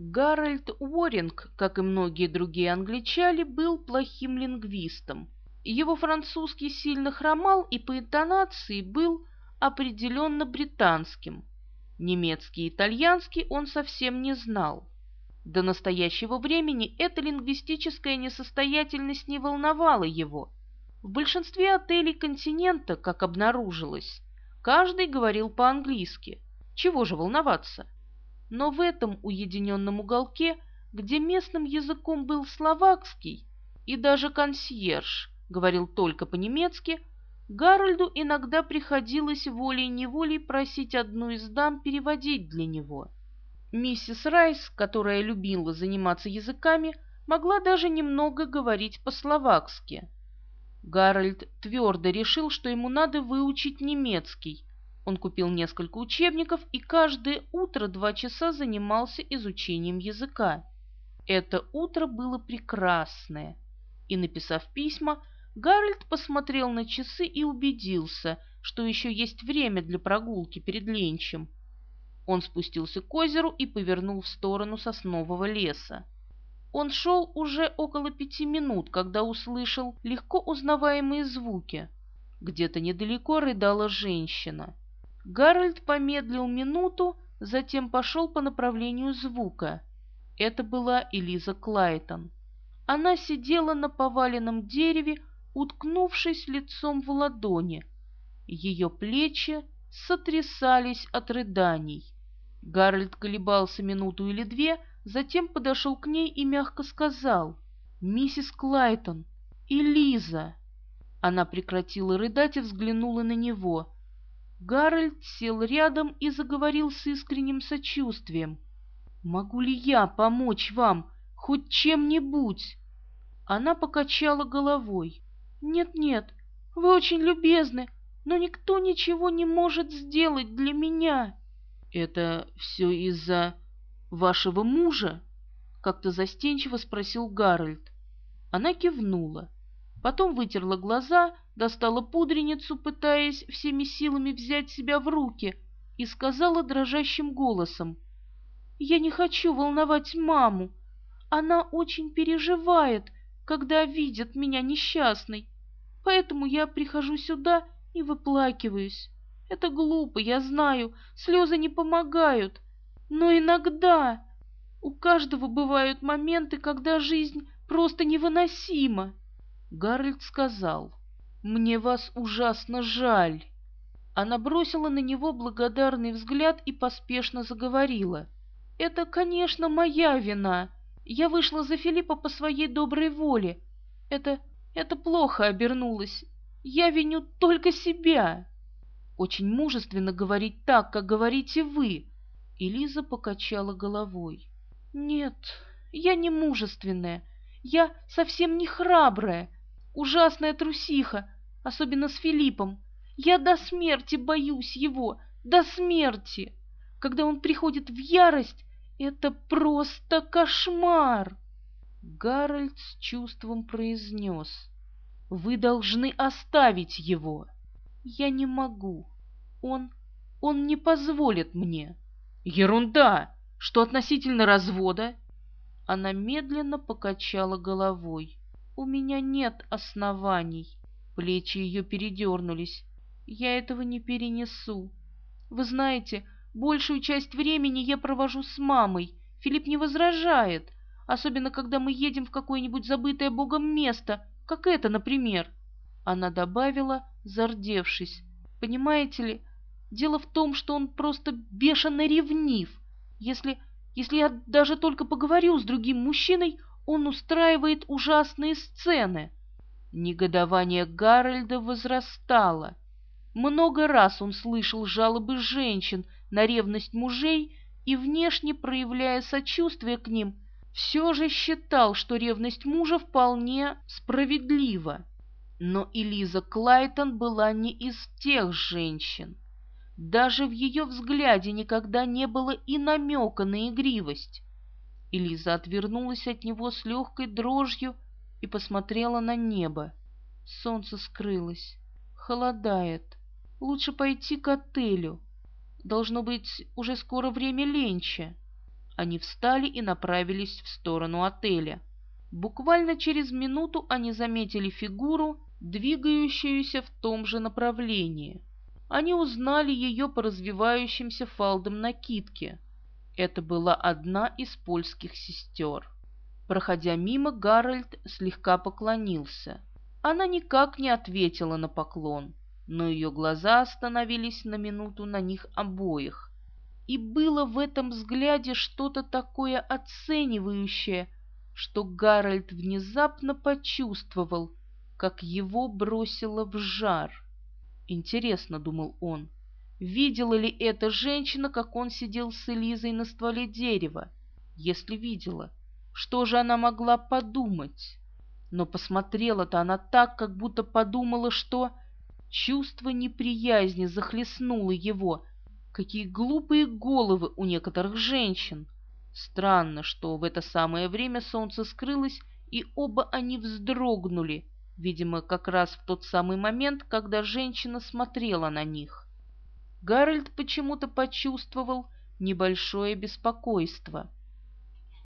Гарольд Уоринг, как и многие другие англичане, был плохим лингвистом. Его французский сильно хромал и по интонации был определенно британским. Немецкий и итальянский он совсем не знал. До настоящего времени эта лингвистическая несостоятельность не волновала его. В большинстве отелей континента, как обнаружилось, каждый говорил по-английски. Чего же волноваться? Но в этом уединенном уголке, где местным языком был словакский, и даже консьерж говорил только по-немецки, Гарольду иногда приходилось волей-неволей просить одну из дам переводить для него. Миссис Райс, которая любила заниматься языками, могла даже немного говорить по-словакски. Гарольд твердо решил, что ему надо выучить немецкий, он купил несколько учебников и каждое утро два часа занимался изучением языка. Это утро было прекрасное. И, написав письма, Гарольд посмотрел на часы и убедился, что еще есть время для прогулки перед ленчем. Он спустился к озеру и повернул в сторону соснового леса. Он шел уже около пяти минут, когда услышал легко узнаваемые звуки. Где-то недалеко рыдала женщина. Гарольд помедлил минуту, затем пошел по направлению звука. Это была Элиза Клайтон. Она сидела на поваленном дереве, уткнувшись лицом в ладони. Ее плечи сотрясались от рыданий. Гарольд колебался минуту или две, затем подошел к ней и мягко сказал «Миссис Клайтон, Элиза!» Она прекратила рыдать и взглянула на него. Гарольд сел рядом и заговорил с искренним сочувствием. «Могу ли я помочь вам хоть чем-нибудь?» Она покачала головой. «Нет-нет, вы очень любезны, но никто ничего не может сделать для меня». «Это все из-за вашего мужа?» Как-то застенчиво спросил Гарольд. Она кивнула. Потом вытерла глаза, достала пудреницу, пытаясь всеми силами взять себя в руки, и сказала дрожащим голосом. «Я не хочу волновать маму. Она очень переживает, когда видит меня несчастной. Поэтому я прихожу сюда и выплакиваюсь. Это глупо, я знаю, слезы не помогают. Но иногда у каждого бывают моменты, когда жизнь просто невыносима. Гарольд сказал, «Мне вас ужасно жаль». Она бросила на него благодарный взгляд и поспешно заговорила. «Это, конечно, моя вина. Я вышла за Филиппа по своей доброй воле. Это... это плохо обернулось. Я виню только себя». «Очень мужественно говорить так, как говорите вы». И Лиза покачала головой. «Нет, я не мужественная. Я совсем не храбрая ужасная трусиха, особенно с Филиппом. Я до смерти боюсь его, до смерти. Когда он приходит в ярость, это просто кошмар. Гарольд с чувством произнес. Вы должны оставить его. Я не могу. Он... он не позволит мне. Ерунда! Что относительно развода? Она медленно покачала головой. У меня нет оснований. Плечи ее передернулись. Я этого не перенесу. Вы знаете, большую часть времени я провожу с мамой. Филипп не возражает, особенно когда мы едем в какое-нибудь забытое Богом место, как это, например. Она добавила, зардевшись. Понимаете ли, дело в том, что он просто бешено ревнив. Если, если я даже только поговорю с другим мужчиной, он устраивает ужасные сцены. Негодование Гарольда возрастало. Много раз он слышал жалобы женщин на ревность мужей и, внешне проявляя сочувствие к ним, все же считал, что ревность мужа вполне справедлива. Но Элиза Клайтон была не из тех женщин. Даже в ее взгляде никогда не было и намека на игривость. Элиза отвернулась от него с легкой дрожью и посмотрела на небо. Солнце скрылось. Холодает. Лучше пойти к отелю. Должно быть, уже скоро время ленча. они встали и направились в сторону отеля. Буквально через минуту они заметили фигуру, двигающуюся в том же направлении. Они узнали ее по развивающимся фалдам накидки. Это была одна из польских сестер. Проходя мимо, Гарольд слегка поклонился. Она никак не ответила на поклон, но ее глаза остановились на минуту на них обоих. И было в этом взгляде что-то такое оценивающее, что Гарольд внезапно почувствовал, как его бросило в жар. Интересно, думал он, видела ли эта женщина, как он сидел с Элизой на стволе дерева? Если видела, что же она могла подумать? Но посмотрела-то она так, как будто подумала, что... Чувство неприязни захлестнуло его. Какие глупые головы у некоторых женщин! Странно, что в это самое время солнце скрылось, и оба они вздрогнули, видимо, как раз в тот самый момент, когда женщина смотрела на них. Гарольд почему-то почувствовал небольшое беспокойство.